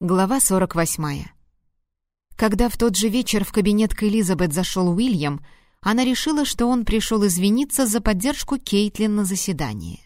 Глава 48. Когда в тот же вечер в кабинет к Элизабет зашел Уильям, она решила, что он пришел извиниться за поддержку Кейтлин на заседании.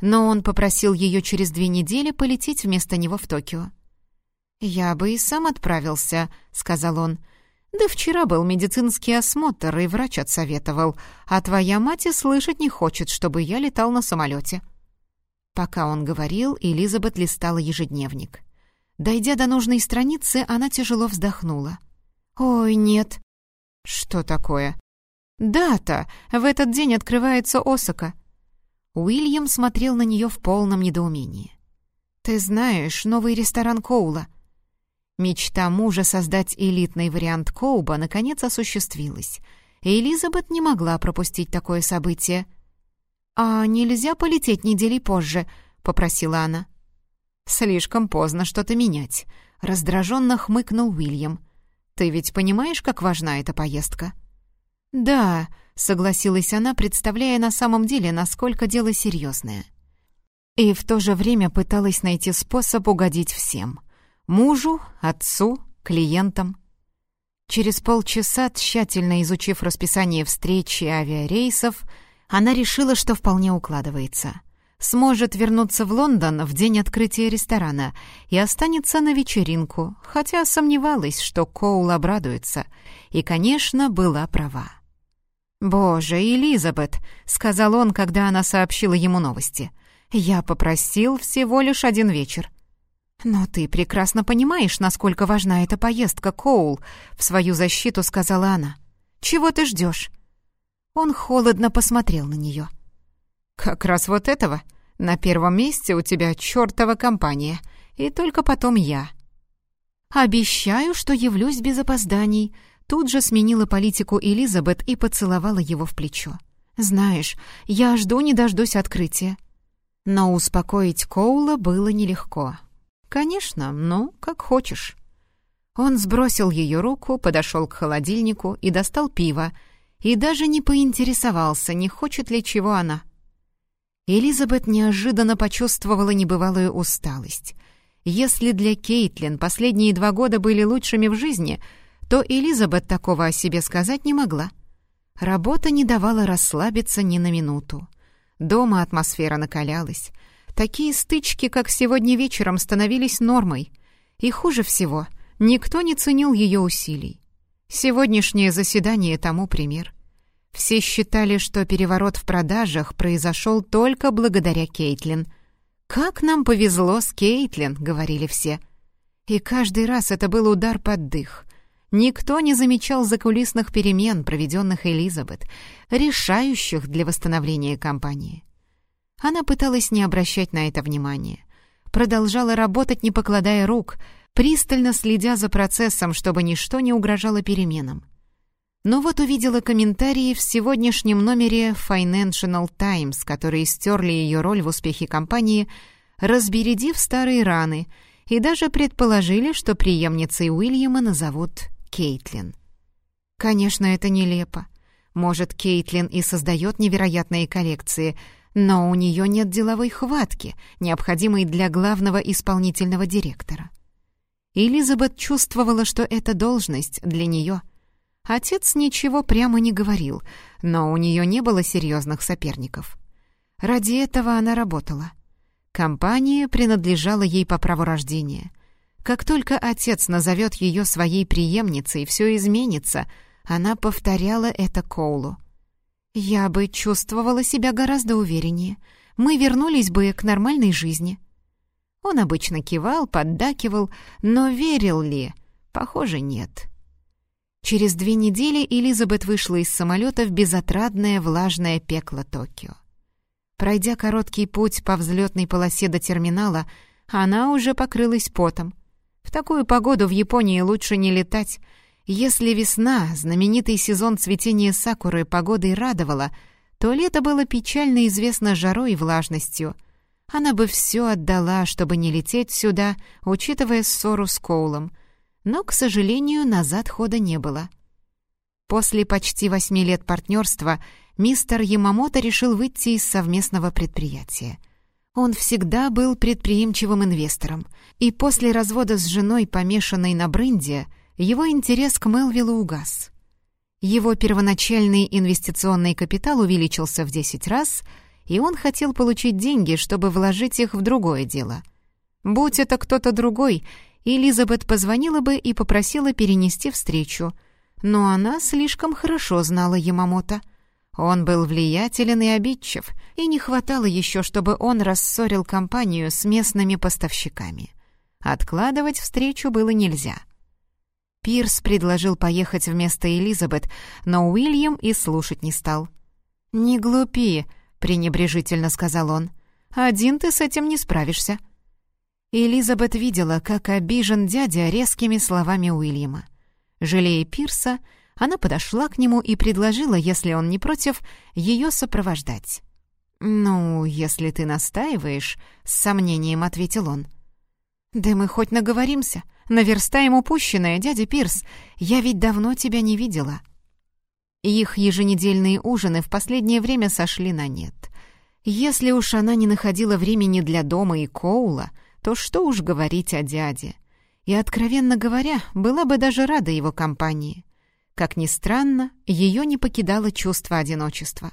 Но он попросил ее через две недели полететь вместо него в Токио. «Я бы и сам отправился», — сказал он. «Да вчера был медицинский осмотр, и врач отсоветовал, а твоя мать и слышать не хочет, чтобы я летал на самолете». Пока он говорил, Элизабет листала ежедневник — Дойдя до нужной страницы, она тяжело вздохнула. «Ой, нет». «Что такое?» «Дата! В этот день открывается Осака». Уильям смотрел на нее в полном недоумении. «Ты знаешь, новый ресторан Коула». Мечта мужа создать элитный вариант Коуба наконец осуществилась, и Элизабет не могла пропустить такое событие. «А нельзя полететь недели позже?» — попросила она. «Слишком поздно что-то менять», — раздраженно хмыкнул Уильям. «Ты ведь понимаешь, как важна эта поездка?» «Да», — согласилась она, представляя на самом деле, насколько дело серьезное. И в то же время пыталась найти способ угодить всем. Мужу, отцу, клиентам. Через полчаса, тщательно изучив расписание встреч и авиарейсов, она решила, что вполне укладывается — сможет вернуться в Лондон в день открытия ресторана и останется на вечеринку, хотя сомневалась, что Коул обрадуется, и, конечно, была права. «Боже, Элизабет!» — сказал он, когда она сообщила ему новости. «Я попросил всего лишь один вечер». «Но ты прекрасно понимаешь, насколько важна эта поездка, Коул», — в свою защиту сказала она. «Чего ты ждешь?» Он холодно посмотрел на нее. «Как раз вот этого. На первом месте у тебя чертова компания, и только потом я». «Обещаю, что явлюсь без опозданий», тут же сменила политику Элизабет и поцеловала его в плечо. «Знаешь, я жду не дождусь открытия». Но успокоить Коула было нелегко. «Конечно, ну, как хочешь». Он сбросил ее руку, подошел к холодильнику и достал пиво, и даже не поинтересовался, не хочет ли чего она. Элизабет неожиданно почувствовала небывалую усталость. Если для Кейтлин последние два года были лучшими в жизни, то Элизабет такого о себе сказать не могла. Работа не давала расслабиться ни на минуту. Дома атмосфера накалялась. Такие стычки, как сегодня вечером, становились нормой. И хуже всего, никто не ценил ее усилий. Сегодняшнее заседание тому пример. Все считали, что переворот в продажах произошел только благодаря Кейтлин. «Как нам повезло с Кейтлин», — говорили все. И каждый раз это был удар под дых. Никто не замечал закулисных перемен, проведенных Элизабет, решающих для восстановления компании. Она пыталась не обращать на это внимания. Продолжала работать, не покладая рук, пристально следя за процессом, чтобы ничто не угрожало переменам. Но вот увидела комментарии в сегодняшнем номере Financial Times, которые стерли ее роль в успехе компании, разбередив старые раны, и даже предположили, что преемницей Уильяма назовут Кейтлин. Конечно, это нелепо. Может, Кейтлин и создает невероятные коллекции, но у нее нет деловой хватки, необходимой для главного исполнительного директора. Элизабет чувствовала, что эта должность для нее — Отец ничего прямо не говорил, но у нее не было серьезных соперников. Ради этого она работала. Компания принадлежала ей по праву рождения. Как только отец назовет ее своей преемницей, все изменится, она повторяла это Коулу. «Я бы чувствовала себя гораздо увереннее. Мы вернулись бы к нормальной жизни». Он обычно кивал, поддакивал, но верил ли? Похоже, нет. Через две недели Элизабет вышла из самолета в безотрадное влажное пекло Токио. Пройдя короткий путь по взлетной полосе до терминала, она уже покрылась потом. В такую погоду в Японии лучше не летать. Если весна, знаменитый сезон цветения сакуры, погодой радовала, то лето было печально известно жарой и влажностью. Она бы все отдала, чтобы не лететь сюда, учитывая ссору с Коулом — но, к сожалению, назад хода не было. После почти восьми лет партнерства мистер Ямамото решил выйти из совместного предприятия. Он всегда был предприимчивым инвестором, и после развода с женой, помешанной на бренде, его интерес к Мелвиллу угас. Его первоначальный инвестиционный капитал увеличился в 10 раз, и он хотел получить деньги, чтобы вложить их в другое дело. Будь это кто-то другой, Элизабет позвонила бы и попросила перенести встречу, но она слишком хорошо знала Ямамото. Он был влиятелен и обидчив, и не хватало еще, чтобы он рассорил компанию с местными поставщиками. Откладывать встречу было нельзя. Пирс предложил поехать вместо Элизабет, но Уильям и слушать не стал. «Не глупи», — пренебрежительно сказал он. «Один ты с этим не справишься». Элизабет видела, как обижен дядя резкими словами Уильяма. Жалея Пирса, она подошла к нему и предложила, если он не против, ее сопровождать. «Ну, если ты настаиваешь», — с сомнением ответил он. «Да мы хоть наговоримся. Наверстаем упущенное, дядя Пирс. Я ведь давно тебя не видела». Их еженедельные ужины в последнее время сошли на нет. Если уж она не находила времени для дома и Коула — то что уж говорить о дяде. И, откровенно говоря, была бы даже рада его компании. Как ни странно, ее не покидало чувство одиночества.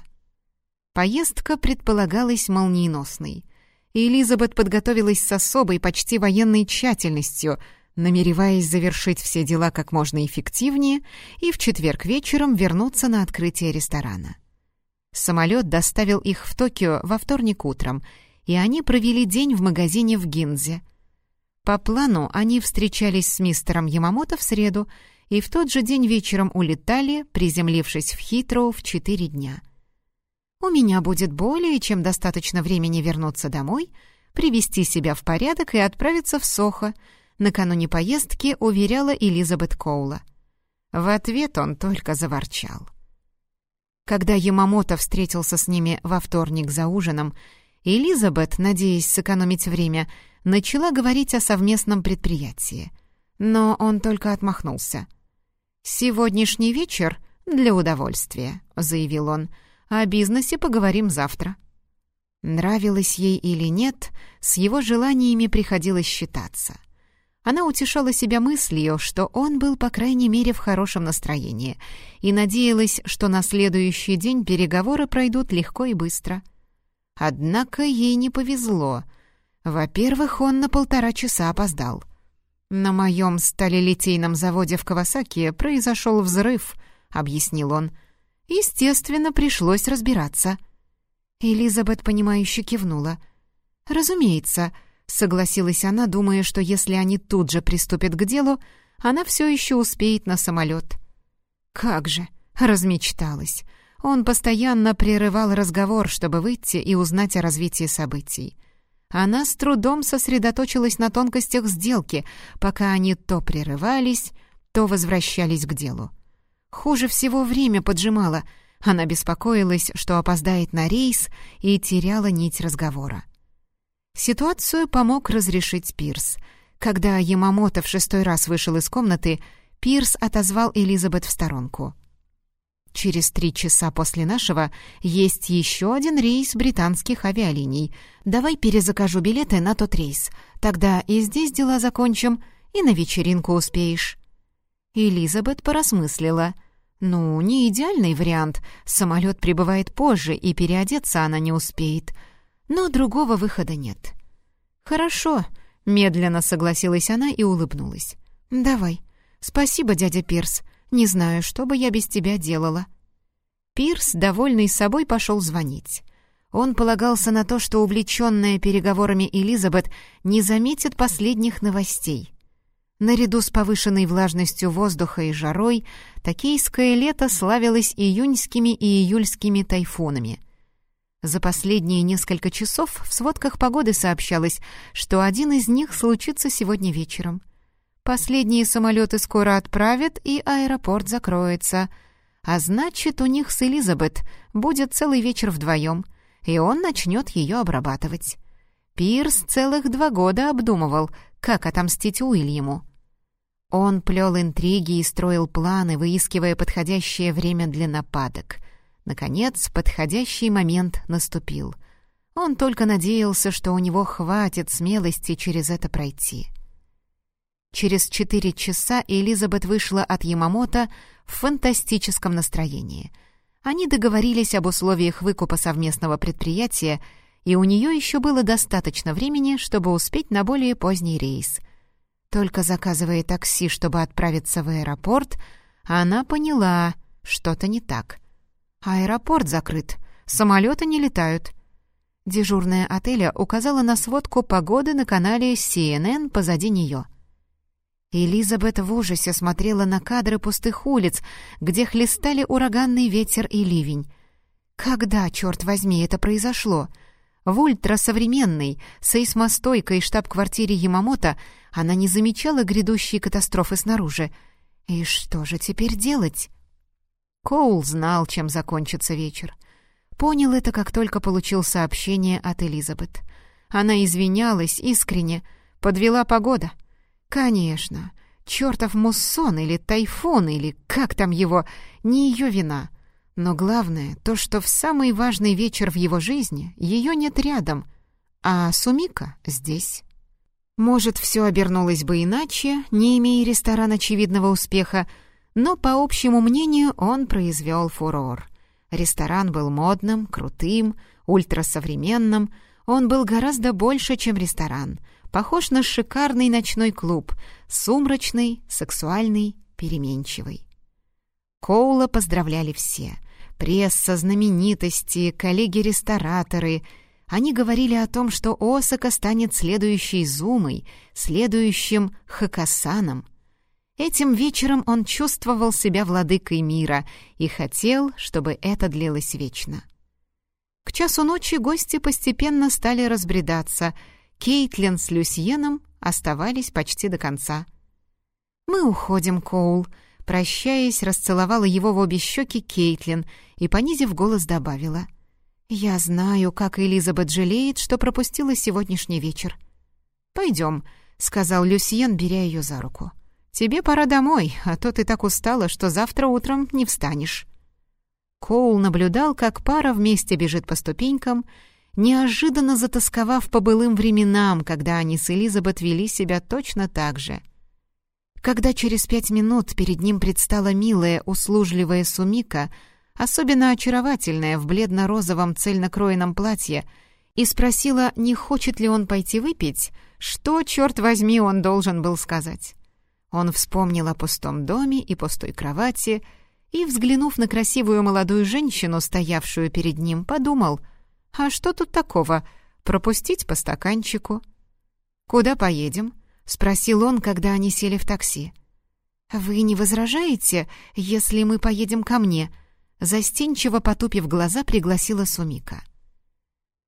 Поездка предполагалась молниеносной. И Элизабет подготовилась с особой, почти военной тщательностью, намереваясь завершить все дела как можно эффективнее и в четверг вечером вернуться на открытие ресторана. Самолет доставил их в Токио во вторник утром — и они провели день в магазине в Гинзе. По плану они встречались с мистером Ямамото в среду и в тот же день вечером улетали, приземлившись в Хитроу в четыре дня. «У меня будет более чем достаточно времени вернуться домой», привести себя в порядок и отправиться в Сохо, накануне поездки уверяла Элизабет Коула. В ответ он только заворчал. Когда Ямамото встретился с ними во вторник за ужином Элизабет, надеясь сэкономить время, начала говорить о совместном предприятии. Но он только отмахнулся. «Сегодняшний вечер для удовольствия», — заявил он. «О бизнесе поговорим завтра». Нравилось ей или нет, с его желаниями приходилось считаться. Она утешала себя мыслью, что он был, по крайней мере, в хорошем настроении, и надеялась, что на следующий день переговоры пройдут легко и быстро — Однако ей не повезло. Во-первых, он на полтора часа опоздал. «На моем сталелитейном заводе в Кавасаки произошел взрыв», — объяснил он. «Естественно, пришлось разбираться». Элизабет, понимающе кивнула. «Разумеется», — согласилась она, думая, что если они тут же приступят к делу, она все еще успеет на самолет. «Как же!» — размечталась. Он постоянно прерывал разговор, чтобы выйти и узнать о развитии событий. Она с трудом сосредоточилась на тонкостях сделки, пока они то прерывались, то возвращались к делу. Хуже всего время поджимало. Она беспокоилась, что опоздает на рейс, и теряла нить разговора. Ситуацию помог разрешить Пирс. Когда Ямамото в шестой раз вышел из комнаты, Пирс отозвал Элизабет в сторонку — Через три часа после нашего есть еще один рейс британских авиалиний. Давай перезакажу билеты на тот рейс. Тогда и здесь дела закончим, и на вечеринку успеешь». Элизабет порасмыслила. «Ну, не идеальный вариант. Самолет прибывает позже, и переодеться она не успеет. Но другого выхода нет». «Хорошо», — медленно согласилась она и улыбнулась. «Давай. Спасибо, дядя Пирс. Не знаю, что бы я без тебя делала». Пирс, довольный собой, пошел звонить. Он полагался на то, что увлеченная переговорами Элизабет не заметит последних новостей. Наряду с повышенной влажностью воздуха и жарой, токийское лето славилось июньскими и июльскими тайфунами. За последние несколько часов в сводках погоды сообщалось, что один из них случится сегодня вечером — Последние самолеты скоро отправят, и аэропорт закроется. А значит, у них с Элизабет будет целый вечер вдвоем, и он начнет ее обрабатывать. Пирс целых два года обдумывал, как отомстить Уильяму. Он плел интриги и строил планы, выискивая подходящее время для нападок. Наконец, подходящий момент наступил. Он только надеялся, что у него хватит смелости через это пройти. Через четыре часа Элизабет вышла от Ямамото в фантастическом настроении. Они договорились об условиях выкупа совместного предприятия, и у нее еще было достаточно времени, чтобы успеть на более поздний рейс. Только заказывая такси, чтобы отправиться в аэропорт, она поняла, что-то не так. Аэропорт закрыт, самолеты не летают. Дежурная отеля указала на сводку погоды на канале CNN позади нее. Элизабет в ужасе смотрела на кадры пустых улиц, где хлестали ураганный ветер и ливень. Когда, черт возьми, это произошло? В ультрасовременной, сейсмостойкой штаб-квартире Ямамото она не замечала грядущей катастрофы снаружи. И что же теперь делать? Коул знал, чем закончится вечер. Понял это, как только получил сообщение от Элизабет. Она извинялась искренне. Подвела погода. Конечно, чертов муссон или тайфун, или как там его, не ее вина. Но главное, то, что в самый важный вечер в его жизни ее нет рядом, а Сумика здесь. Может, все обернулось бы иначе, не имея ресторан очевидного успеха, но, по общему мнению, он произвел фурор — Ресторан был модным, крутым, ультрасовременным. Он был гораздо больше, чем ресторан. Похож на шикарный ночной клуб, сумрачный, сексуальный, переменчивый. Коула поздравляли все. Пресса, знаменитости, коллеги-рестораторы. Они говорили о том, что Осака станет следующей Зумой, следующим Хакасаном — Этим вечером он чувствовал себя владыкой мира и хотел, чтобы это длилось вечно. К часу ночи гости постепенно стали разбредаться. Кейтлин с Люсьеном оставались почти до конца. «Мы уходим, Коул», — прощаясь, расцеловала его в обе щеки Кейтлин и, понизив голос, добавила. «Я знаю, как Элизабет жалеет, что пропустила сегодняшний вечер». «Пойдем», — сказал Люсьен, беря ее за руку. «Тебе пора домой, а то ты так устала, что завтра утром не встанешь». Коул наблюдал, как пара вместе бежит по ступенькам, неожиданно затасковав по былым временам, когда они с Элизабет вели себя точно так же. Когда через пять минут перед ним предстала милая, услужливая Сумика, особенно очаровательная в бледно-розовом цельнокроенном платье, и спросила, не хочет ли он пойти выпить, что, черт возьми, он должен был сказать. Он вспомнил о пустом доме и пустой кровати и, взглянув на красивую молодую женщину, стоявшую перед ним, подумал, «А что тут такого? Пропустить по стаканчику?» «Куда поедем?» — спросил он, когда они сели в такси. «Вы не возражаете, если мы поедем ко мне?» Застенчиво потупив глаза, пригласила Сумика.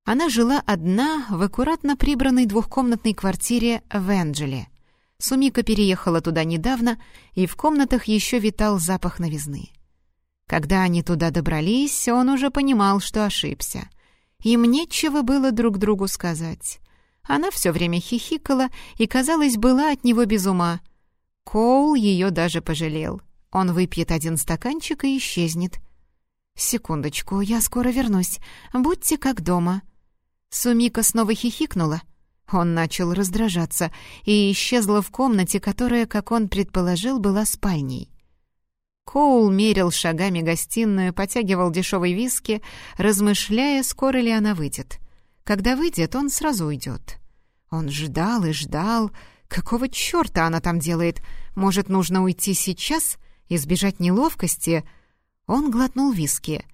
Она жила одна в аккуратно прибранной двухкомнатной квартире в Энджеле — Сумика переехала туда недавно, и в комнатах еще витал запах новизны. Когда они туда добрались, он уже понимал, что ошибся. Им нечего было друг другу сказать. Она все время хихикала и, казалось, была от него без ума. Коул ее даже пожалел. Он выпьет один стаканчик и исчезнет. «Секундочку, я скоро вернусь. Будьте как дома». Сумика снова хихикнула, он начал раздражаться и исчезла в комнате, которая, как он предположил, была спальней. Коул мерил шагами гостиную, потягивал дешевый виски, размышляя, скоро ли она выйдет. Когда выйдет, он сразу уйдет. Он ждал и ждал. Какого черта она там делает? Может, нужно уйти сейчас, избежать неловкости? Он глотнул виски.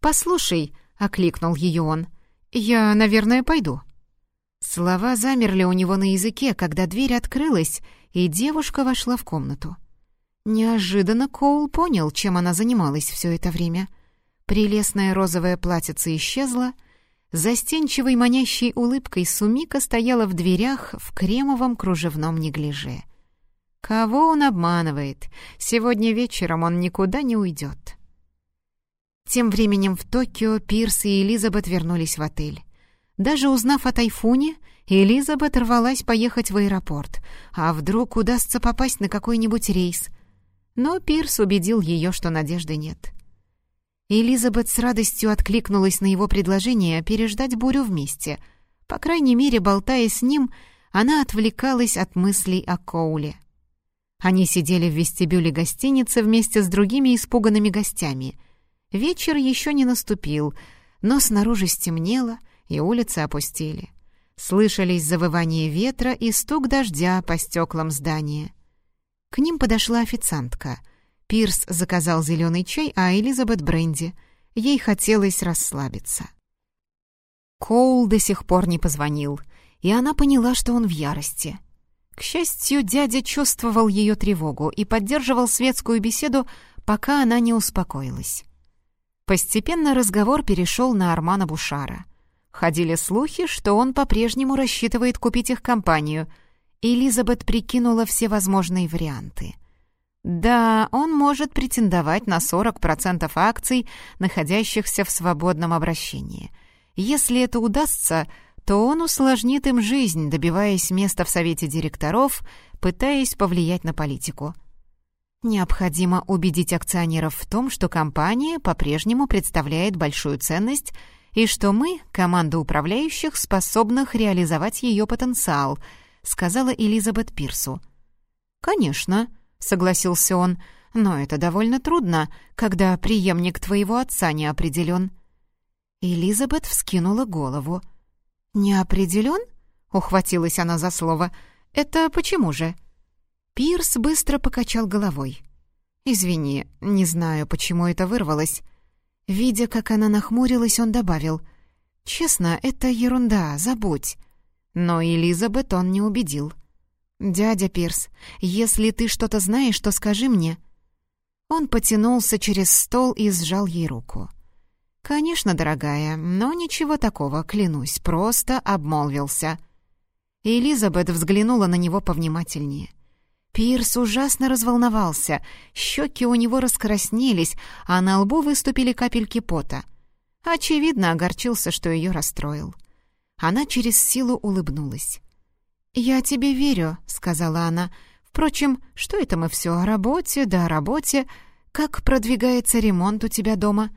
«Послушай», — окликнул ее он, — «я, наверное, пойду». Слова замерли у него на языке, когда дверь открылась, и девушка вошла в комнату. Неожиданно Коул понял, чем она занималась все это время. Прелестное розовое платьице исчезло, застенчивой манящей улыбкой Сумика стояла в дверях в кремовом кружевном неглиже. Кого он обманывает? Сегодня вечером он никуда не уйдет. Тем временем в Токио Пирс и Элизабет вернулись в отель. Даже узнав о тайфуне, Элизабет рвалась поехать в аэропорт, а вдруг удастся попасть на какой-нибудь рейс. Но Пирс убедил ее, что надежды нет. Элизабет с радостью откликнулась на его предложение переждать бурю вместе. По крайней мере, болтая с ним, она отвлекалась от мыслей о Коуле. Они сидели в вестибюле гостиницы вместе с другими испуганными гостями. Вечер еще не наступил, но снаружи стемнело, и улицы опустили. Слышались завывание ветра и стук дождя по стеклам здания. К ним подошла официантка. Пирс заказал зеленый чай, а Элизабет — бренди. Ей хотелось расслабиться. Коул до сих пор не позвонил, и она поняла, что он в ярости. К счастью, дядя чувствовал ее тревогу и поддерживал светскую беседу, пока она не успокоилась. Постепенно разговор перешел на Армана Бушара. Ходили слухи, что он по-прежнему рассчитывает купить их компанию. Элизабет прикинула все возможные варианты. Да, он может претендовать на 40% акций, находящихся в свободном обращении. Если это удастся, то он усложнит им жизнь, добиваясь места в совете директоров, пытаясь повлиять на политику. Необходимо убедить акционеров в том, что компания по-прежнему представляет большую ценность и что мы, команда управляющих, способных реализовать ее потенциал», — сказала Элизабет Пирсу. «Конечно», — согласился он, — «но это довольно трудно, когда преемник твоего отца не определен». Элизабет вскинула голову. «Не определен?» — ухватилась она за слово. «Это почему же?» Пирс быстро покачал головой. «Извини, не знаю, почему это вырвалось. Видя, как она нахмурилась, он добавил. «Честно, это ерунда, забудь». Но Элизабет он не убедил. «Дядя Пирс, если ты что-то знаешь, то скажи мне». Он потянулся через стол и сжал ей руку. «Конечно, дорогая, но ничего такого, клянусь, просто обмолвился». Элизабет взглянула на него повнимательнее. Пирс ужасно разволновался, щеки у него раскраснелись, а на лбу выступили капельки пота. Очевидно, огорчился, что ее расстроил. Она через силу улыбнулась. «Я тебе верю», — сказала она. «Впрочем, что это мы все о работе, да о работе? Как продвигается ремонт у тебя дома?»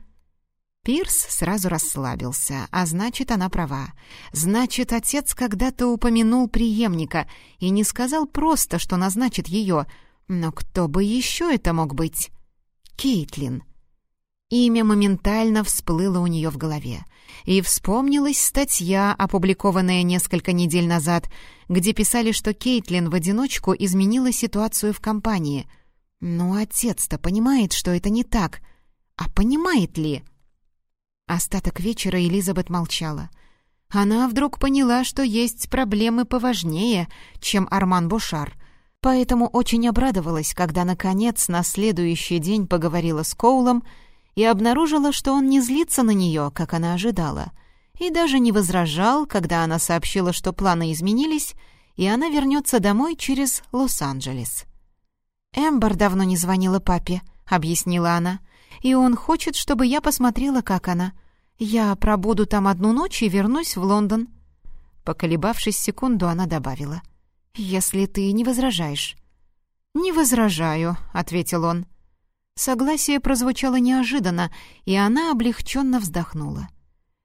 Пирс сразу расслабился, а значит, она права. Значит, отец когда-то упомянул преемника и не сказал просто, что назначит ее. Но кто бы еще это мог быть? Кейтлин. Имя моментально всплыло у нее в голове. И вспомнилась статья, опубликованная несколько недель назад, где писали, что Кейтлин в одиночку изменила ситуацию в компании. Но отец-то понимает, что это не так. А понимает ли? Остаток вечера Элизабет молчала. Она вдруг поняла, что есть проблемы поважнее, чем Арман Бушар, поэтому очень обрадовалась, когда, наконец, на следующий день поговорила с Коулом и обнаружила, что он не злится на нее, как она ожидала, и даже не возражал, когда она сообщила, что планы изменились, и она вернется домой через Лос-Анджелес. «Эмбер давно не звонила папе», — объяснила она и он хочет, чтобы я посмотрела, как она. Я пробуду там одну ночь и вернусь в Лондон». Поколебавшись секунду, она добавила. «Если ты не возражаешь». «Не возражаю», — ответил он. Согласие прозвучало неожиданно, и она облегченно вздохнула.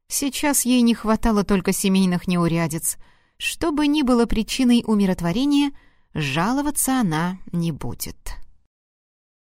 Сейчас ей не хватало только семейных неурядиц. Что бы ни было причиной умиротворения, жаловаться она не будет.